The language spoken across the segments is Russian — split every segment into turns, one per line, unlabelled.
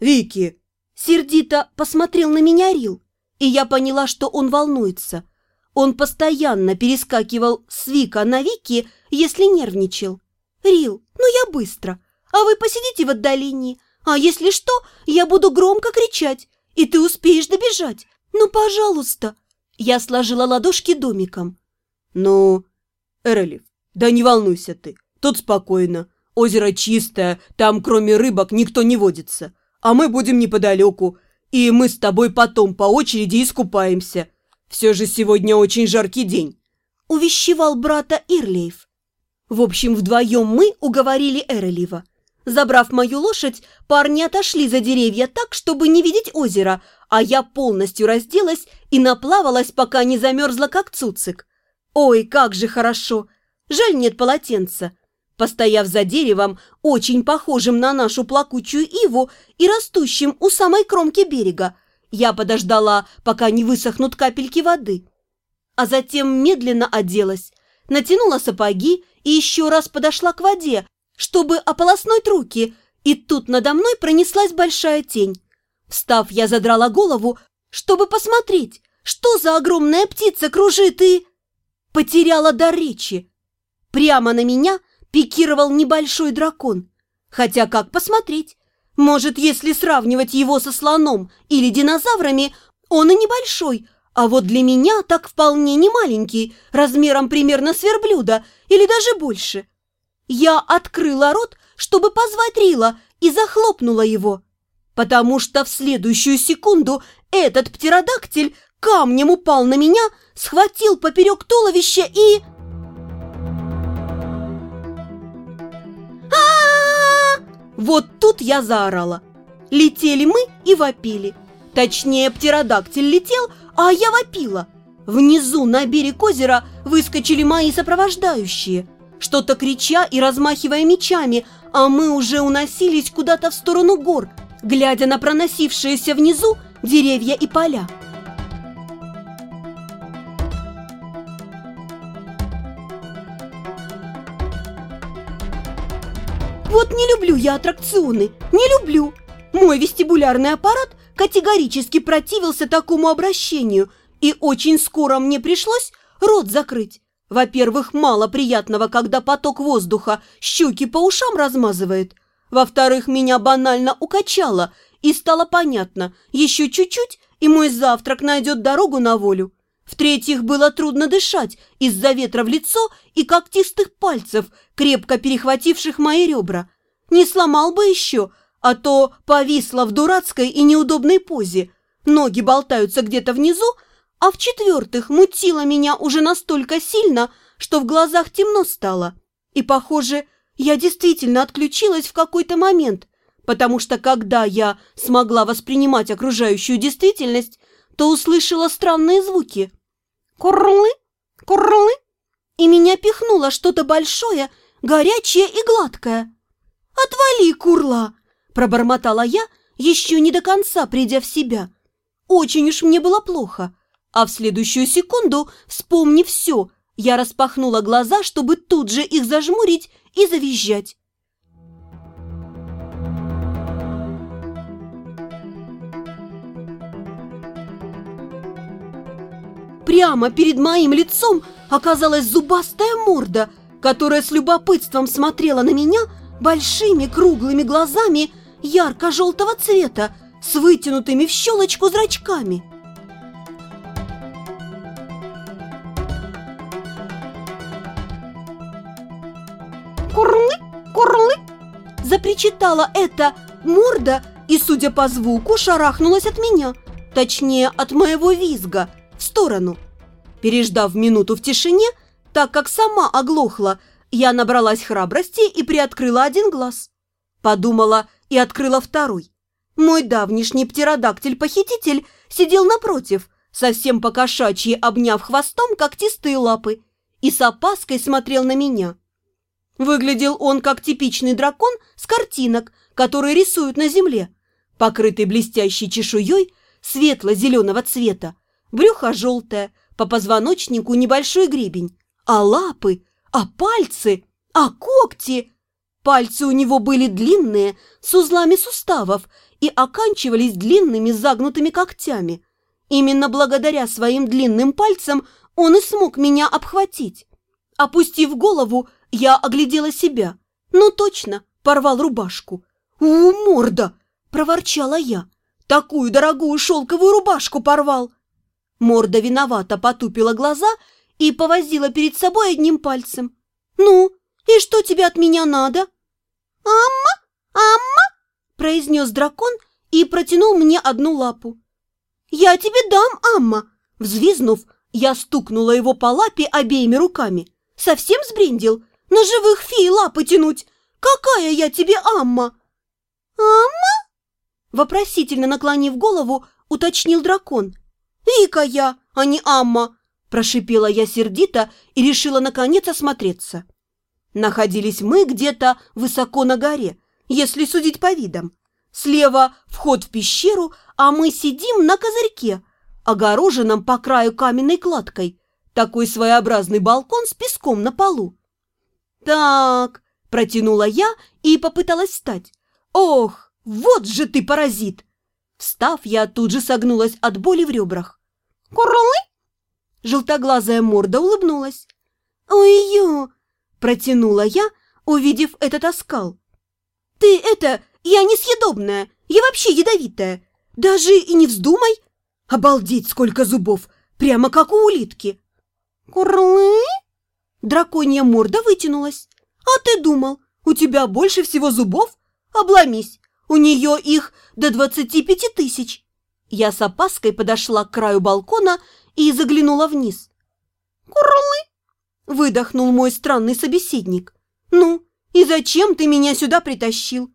Вики!»
Сердито посмотрел на меня Рил, и я поняла, что он волнуется. Он постоянно перескакивал с Вика на Вики, если нервничал. «Рил, ну я быстро, а вы посидите в отдалении, а если что, я буду громко кричать, и ты успеешь добежать. Ну, пожалуйста!» Я сложила ладошки домиком.
«Ну, Эрелев, да не волнуйся ты, тут спокойно. Озеро чистое, там кроме рыбок никто не водится. А мы будем неподалеку, и мы с тобой потом по очереди искупаемся. Все же сегодня очень жаркий день», —
увещевал брата Ирлейв. В общем, вдвоем мы уговорили Эрелива. Забрав мою лошадь, парни отошли за деревья так, чтобы не видеть озеро, а я полностью разделась и наплавалась, пока не замерзла, как цуцик. Ой, как же хорошо! Жаль, нет полотенца. Постояв за деревом, очень похожим на нашу плакучую иву и растущим у самой кромки берега, я подождала, пока не высохнут капельки воды. А затем медленно оделась, натянула сапоги и еще раз подошла к воде, чтобы ополоснуть руки, и тут надо мной пронеслась большая тень. Встав, я задрала голову, чтобы посмотреть, что за огромная птица кружит и... Потеряла дар речи. Прямо на меня пикировал небольшой дракон. Хотя как посмотреть? Может, если сравнивать его со слоном или динозаврами, он и небольшой, а вот для меня так вполне не маленький, размером примерно с верблюда или даже больше. Я открыла рот, чтобы позвать Рила, и захлопнула его, потому что в следующую секунду этот птеродактиль камнем упал на меня, схватил поперек туловища и... Вот тут я заорала. Летели мы и вопили. Точнее, птеродактиль летел, а я вопила. Внизу на берег озера выскочили мои сопровождающие, что-то крича и размахивая мечами, а мы уже уносились куда-то в сторону гор, глядя на проносившиеся внизу деревья и поля. Не люблю я аттракционы, не люблю. Мой вестибулярный аппарат категорически противился такому обращению, и очень скоро мне пришлось рот закрыть. Во-первых, мало приятного, когда поток воздуха щеки по ушам размазывает. Во-вторых, меня банально укачало, и стало понятно, еще чуть-чуть, и мой завтрак найдет дорогу на волю. В-третьих, было трудно дышать из-за ветра в лицо и когтистых пальцев, крепко перехвативших мои ребра. Не сломал бы еще, а то повисла в дурацкой и неудобной позе. Ноги болтаются где-то внизу, а в-четвертых, мутило меня уже настолько сильно, что в глазах темно стало. И, похоже, я действительно отключилась в какой-то момент, потому что когда я смогла воспринимать окружающую действительность, то услышала странные звуки. Курлы, курлы, и меня пихнуло что-то большое, горячее и гладкое. «Отвали, курла!» – пробормотала я, еще не до конца придя в себя. Очень уж мне было плохо. А в следующую секунду, вспомнив все, я распахнула глаза, чтобы тут же их зажмурить и завизжать. Прямо перед моим лицом оказалась зубастая морда, которая с любопытством смотрела на меня большими круглыми глазами ярко-желтого цвета с вытянутыми в щелочку зрачками. «Курлы! Курлы!» запричитала эта морда и, судя по звуку, шарахнулась от меня, точнее, от моего визга, в сторону. Переждав минуту в тишине, так как сама оглохла, я набралась храбрости и приоткрыла один глаз. Подумала и открыла второй. Мой давнишний птеродактиль-похититель сидел напротив, совсем покошачьи обняв хвостом когтистые лапы, и с опаской смотрел на меня. Выглядел он как типичный дракон с картинок, которые рисуют на земле, покрытый блестящей чешуей светло-зеленого цвета, брюхо желтое, по позвоночнику небольшой гребень, а лапы, а пальцы, а когти. Пальцы у него были длинные, с узлами суставов и оканчивались длинными загнутыми когтями. Именно благодаря своим длинным пальцам он и смог меня обхватить. Опустив голову, я оглядела себя. Ну точно, порвал рубашку. «У, морда!» – проворчала я. «Такую дорогую шелковую рубашку порвал!» Морда виновато потупила глаза и повозила перед собой одним пальцем. «Ну, и что тебе от меня надо?» «Амма! Амма!» – произнес дракон и протянул мне одну лапу. «Я тебе дам, Амма!» Взвизнув, я стукнула его по лапе обеими руками. «Совсем сбрендил? На живых фей лапы тянуть! Какая я тебе Амма!» «Амма?» Вопросительно наклонив голову, уточнил дракон. «Вика я, а не Амма!» Прошипела я сердито и решила наконец осмотреться. Находились мы где-то высоко на горе, если судить по видам. Слева вход в пещеру, а мы сидим на козырьке, огороженном по краю каменной кладкой. Такой своеобразный балкон с песком на полу. «Так», – протянула я и попыталась встать. «Ох, вот же ты паразит!» Встав, я тут же согнулась от боли в ребрах. «Курлы?» Желтоглазая морда улыбнулась. «Ой-ё!» Протянула я, увидев этот оскал. «Ты это, я несъедобная, я вообще ядовитая. Даже и не вздумай. Обалдеть, сколько зубов, прямо как у улитки». «Курлы?» Драконья морда вытянулась. «А ты думал, у тебя больше всего зубов? Обломись, у нее их до двадцати пяти тысяч». Я с опаской подошла к краю балкона и заглянула вниз. «Курлы?» Выдохнул мой странный собеседник. «Ну, и зачем ты меня сюда притащил?»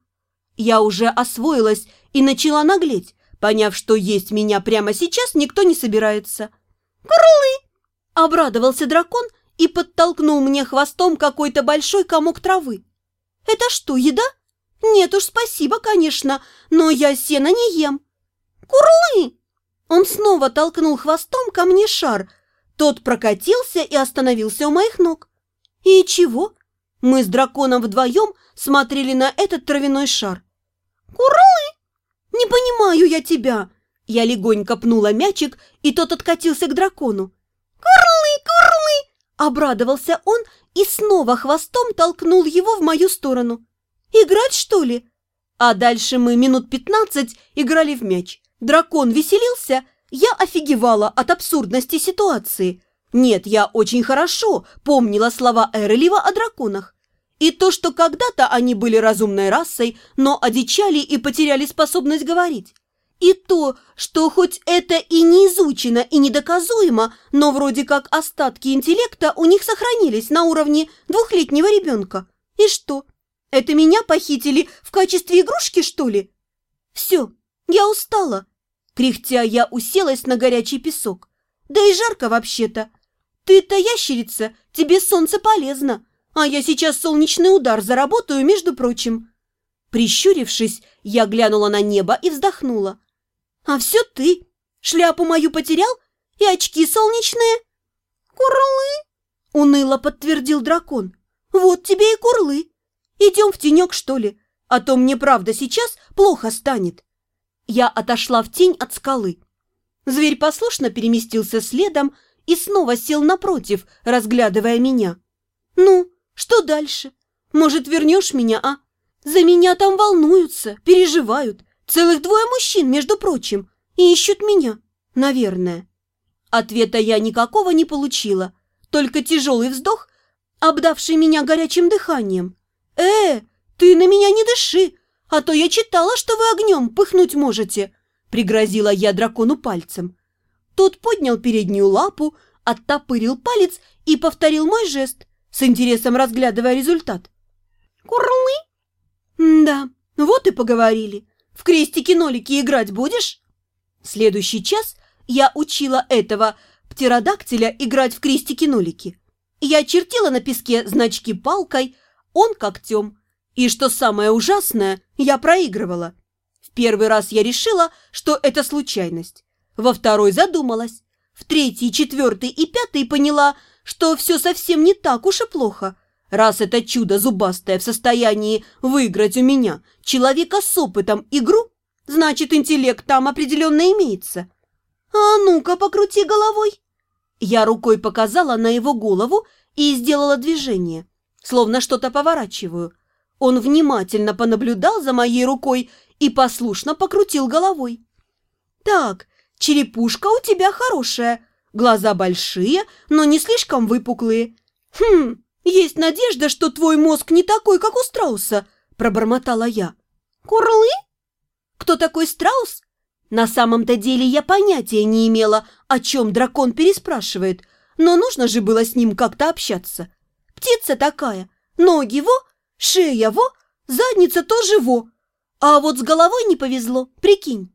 Я уже освоилась и начала наглеть, поняв, что есть меня прямо сейчас никто не собирается. «Крылы!» – обрадовался дракон и подтолкнул мне хвостом какой-то большой комок травы. «Это что, еда?» «Нет уж, спасибо, конечно, но я сено не ем». «Курлы!» Он снова толкнул хвостом ко мне шар, тот прокатился и остановился у моих ног. И чего? Мы с драконом вдвоем смотрели на этот травяной шар. «Курлы! Не понимаю я тебя!» Я легонько пнула мячик, и тот откатился к дракону. «Курлы, курлы!» Обрадовался он и снова хвостом толкнул его в мою сторону. «Играть, что ли?» А дальше мы минут пятнадцать играли в мяч. Дракон веселился, я офигевала от абсурдности ситуации. Нет, я очень хорошо помнила слова Эрлива о драконах. И то, что когда-то они были разумной расой, но одичали и потеряли способность говорить. И то, что хоть это и не изучено и недоказуемо, но вроде как остатки интеллекта у них сохранились на уровне двухлетнего ребенка. И что, это меня похитили в качестве игрушки, что ли? Все, я устала. Кряхтя я уселась на горячий песок. Да и жарко вообще-то. Ты-то ящерица, тебе солнце полезно. А я сейчас солнечный удар заработаю, между прочим. Прищурившись, я глянула на небо и вздохнула. А все ты. Шляпу мою потерял и очки солнечные. Курлы, уныло подтвердил дракон. Вот тебе и курлы. Идем в тенек, что ли, а то мне правда сейчас плохо станет. Я отошла в тень от скалы. Зверь послушно переместился следом и снова сел напротив, разглядывая меня. «Ну, что дальше? Может, вернешь меня, а? За меня там волнуются, переживают. Целых двое мужчин, между прочим, и ищут меня, наверное». Ответа я никакого не получила, только тяжелый вздох, обдавший меня горячим дыханием. «Э, ты на меня не дыши, а то я читала, что вы огнем пыхнуть можете!» Пригрозила я дракону пальцем. Тот поднял переднюю лапу, оттопырил палец и повторил мой жест, с интересом разглядывая результат. «Курлы?» «Да, вот и поговорили. В крестики-нолики играть будешь?» Следующий час я учила этого птеродактиля играть в крестики-нолики. Я чертила на песке значки палкой, он когтем, и что самое ужасное, я проигрывала. В первый раз я решила, что это случайность. Во второй задумалась. В третий, четвертый и пятый поняла, что все совсем не так уж и плохо.
Раз это чудо зубастое в состоянии выиграть у меня, человека с опытом, игру, значит, интеллект там определенно имеется.
А ну-ка, покрути головой.
Я рукой показала на его голову и сделала движение, словно что-то поворачиваю. Он внимательно понаблюдал за моей рукой и послушно покрутил головой. «Так, черепушка у тебя хорошая, глаза большие, но не слишком выпуклые. Хм, есть надежда, что твой мозг не такой, как у страуса», – пробормотала я.
«Курлы?
Кто такой страус?» На самом-то деле я понятия не имела, о чем дракон переспрашивает, но нужно же было с ним как-то общаться. Птица такая, ноги во, шея во, задница тоже во. А вот с головой не повезло, прикинь.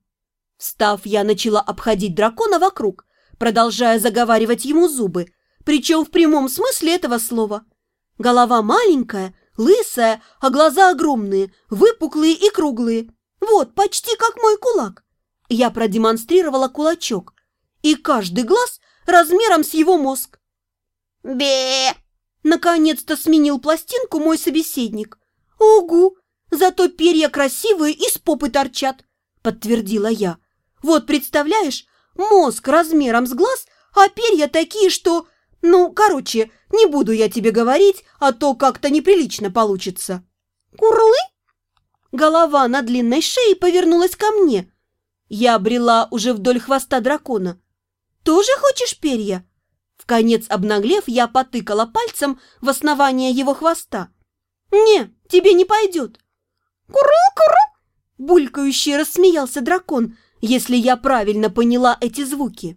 Встав, я начала обходить дракона вокруг, продолжая заговаривать ему зубы, причем в прямом смысле этого слова. Голова маленькая, лысая, а глаза огромные, выпуклые и круглые. Вот, почти как мой кулак. Я продемонстрировала кулачок, и каждый глаз размером с его мозг.
бе
Наконец-то сменил пластинку мой собеседник. «Угу! Зато перья красивые и с попы торчат!» – подтвердила я. «Вот представляешь, мозг размером с глаз, а перья такие, что... Ну, короче, не буду я тебе говорить, а то как-то неприлично получится».
«Курлы?»
Голова на длинной шее повернулась ко мне. Я брела уже вдоль хвоста дракона. «Тоже хочешь перья?» В конец обнаглев, я потыкала пальцем в основание его хвоста. «Не, тебе не пойдет!»
«Куру-куру!»
Булькающе рассмеялся дракон, если я правильно поняла эти звуки.